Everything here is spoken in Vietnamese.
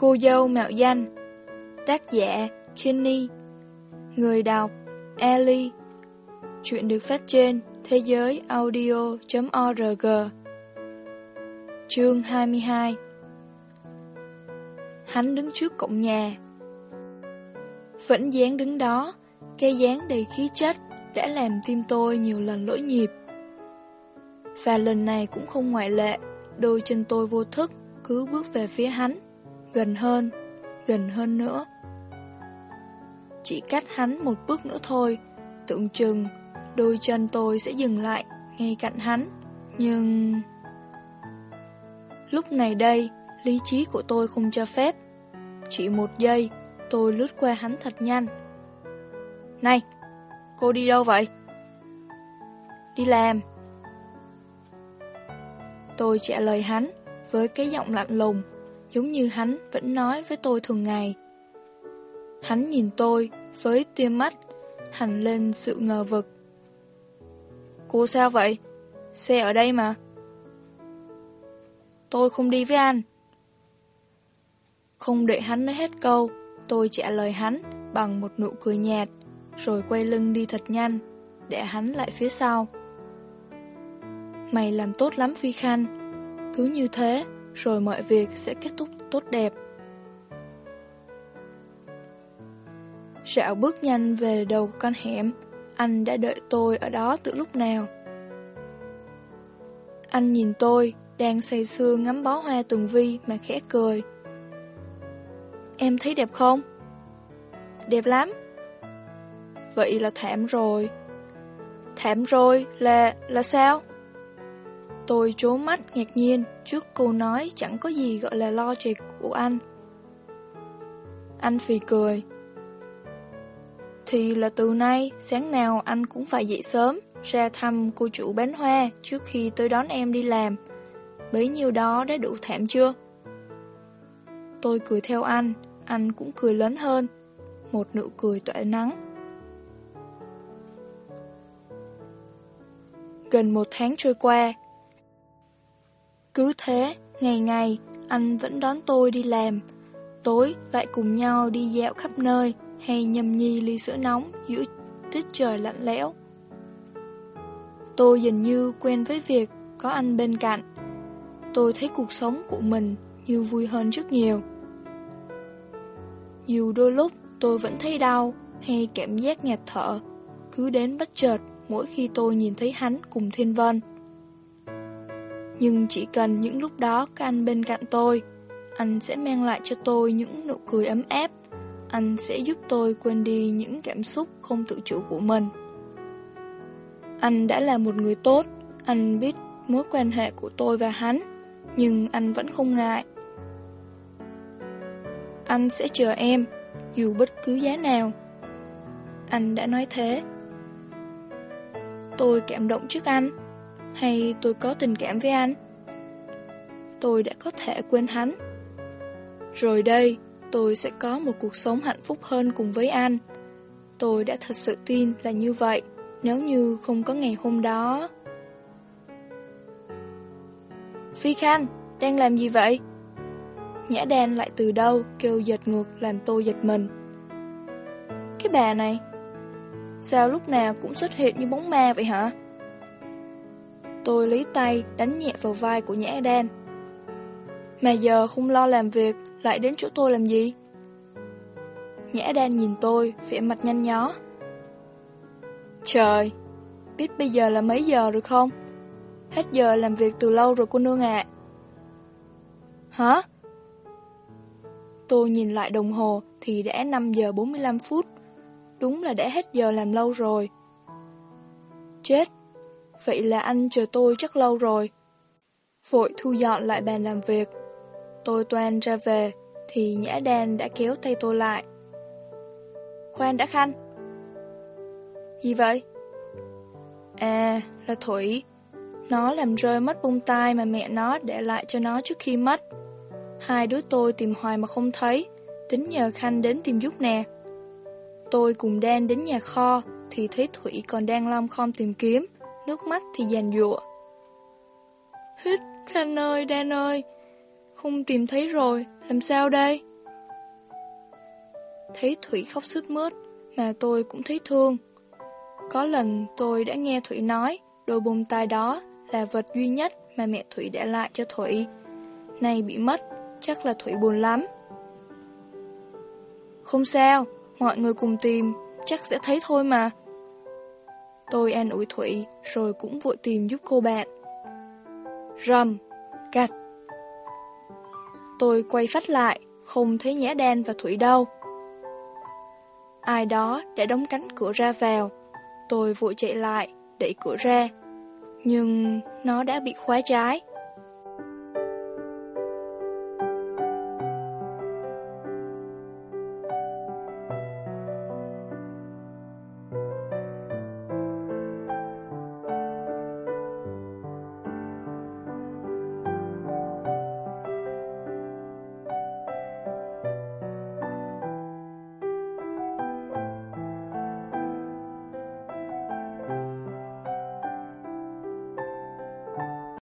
Cô dâu mạo danh. Tác giả Kenny. Người đọc Ellie. Chuyện được phát trên thế giới audio.org Chương 22 Hắn đứng trước cổng nhà. Vẫn dáng đứng đó cây dáng đầy khí chất Đã làm tim tôi nhiều lần lỗi nhịp. Và lần này cũng không ngoại lệ, Đôi chân tôi vô thức Cứ bước về phía hắn. Gần hơn Gần hơn nữa. Chỉ cách hắn một bước nữa thôi Tượng trưng, Đôi chân tôi sẽ dừng lại Ngay cạnh hắn. Nhưng... Lúc này đây Lý trí của tôi không cho phép. Chỉ một giây Tôi lướt qua hắn thật nhanh. Này Cô đi đâu vậy? Đi làm. Tôi trả lời hắn Với cái giọng lạnh lùng Giống như hắn vẫn nói với tôi thường ngày. Hắn nhìn tôi Với tia mắt, Hẳn lên sự ngờ vực. Cô sao vậy? Xe ở đây mà. Tôi không đi với anh. Không đợi hắn nói hết câu, Tôi trả lời hắn Bằng một nụ cười nhạt, Rồi quay lưng đi thật nhanh, Để hắn lại phía sau. Mày làm tốt lắm Phi Khanh, Cứ như thế. Rồi mọi việc sẽ kết thúc tốt đẹp Rạo bước nhanh về đầu con hẻm Anh đã đợi tôi ở đó từ lúc nào Anh nhìn tôi đang say sưa ngắm bó hoa tường vi mà khẽ cười. Em thấy đẹp không? Đẹp lắm. Vậy là thảm rồi. Thảm rồi là... là sao? Tôi trố mắt ngạc nhiên trước câu nói chẳng có gì gọi là logic của anh. Anh phì cười. Thì là từ nay, sáng nào anh cũng phải dậy sớm, ra thăm cô chủ bán hoa trước khi tôi đón em đi làm bấy nhiêu đó đã đủ thảm chưa? Tôi cười theo anh, anh cũng cười lớn hơn. Một nụ cười tỏa nắng. Gần một tháng trôi qua. Cứ thế, ngày ngày, anh vẫn đón tôi đi làm. Tối lại cùng nhau đi dạo khắp nơi hay nhâm nhi ly sữa nóng giữa tiết trời lạnh lẽo. Tôi dần như quen với việc có anh bên cạnh tôi thấy cuộc sống của mình như vui hơn rất nhiều. Dù đôi lúc tôi vẫn thấy đau hay cảm giác nghẹt thở, cứ đến bất chợt mỗi khi tôi nhìn thấy hắn cùng Thiên Vân. Nhưng chỉ cần những lúc đó có anh bên cạnh tôi, anh sẽ mang lại cho tôi những nụ cười ấm áp, anh sẽ giúp tôi quên đi những cảm xúc không tự chủ của mình. Anh đã là một người tốt, anh biết mối quan hệ của tôi và hắn nhưng anh vẫn không ngại. Anh sẽ chờ em, dù bất cứ giá nào. Anh đã nói thế. Tôi cảm động trước anh, hay tôi có tình cảm với anh? Tôi đã có thể quên hắn. Rồi đây, tôi sẽ có một cuộc sống hạnh phúc hơn cùng với anh. Tôi đã thật sự tin là như vậy, nếu như không có ngày hôm đó... Phi Khanh, đang làm gì vậy? Nhã đen lại từ đâu kêu giật ngược làm tôi giật mình. Cái bà này, sao lúc nào cũng xuất hiện như bóng ma vậy hả? Tôi lấy tay đánh nhẹ vào vai của Nhã đen. Mà giờ không lo làm việc, lại đến chỗ tôi làm gì? Nhã đen nhìn tôi, vẻ mặt nhanh nhó. Trời, biết bây giờ là mấy giờ rồi không? Hết giờ làm việc từ lâu rồi cô nương ạ. Hả? Tôi nhìn lại đồng hồ thì đã 5 giờ 45 phút. Đúng là đã hết giờ làm lâu rồi. Chết! Vậy là anh chờ tôi chắc lâu rồi. Vội thu dọn lại bàn làm việc. Tôi toan ra về thì Nhã Đan đã kéo tay tôi lại. Khoan đã Khanh. Gì vậy? À, là Thủy. Nó làm rơi mất bông tai mà mẹ nó để lại cho nó trước khi mất. Hai đứa tôi tìm hoài mà không thấy, tính nhờ Khanh đến tìm giúp nè. Tôi cùng Đan đến nhà kho, thì thấy Thủy còn đang lom khom tìm kiếm, nước mắt thì giàn dụa. Hít, Khanh ơi, Đan ơi, không tìm thấy rồi, làm sao đây? thấy Thủy khóc sướt mướt, mà tôi cũng thấy thương. Có lần tôi đã nghe Thủy nói, đôi bông tai đó là vật duy nhất mà mẹ Thủy để lại cho Thủy. Này bị mất, chắc là Thủy buồn lắm. Không sao, mọi người cùng tìm, chắc sẽ thấy thôi mà. Tôi an ủi Thủy, rồi cũng vội tìm giúp cô bạn. Rầm, gạch. Tôi quay phát lại, không thấy nhã đen và Thủy đâu. Ai đó đã đóng cánh cửa ra vào. Tôi vội chạy lại, đẩy cửa ra. Nhưng nó đã bị khóa trái.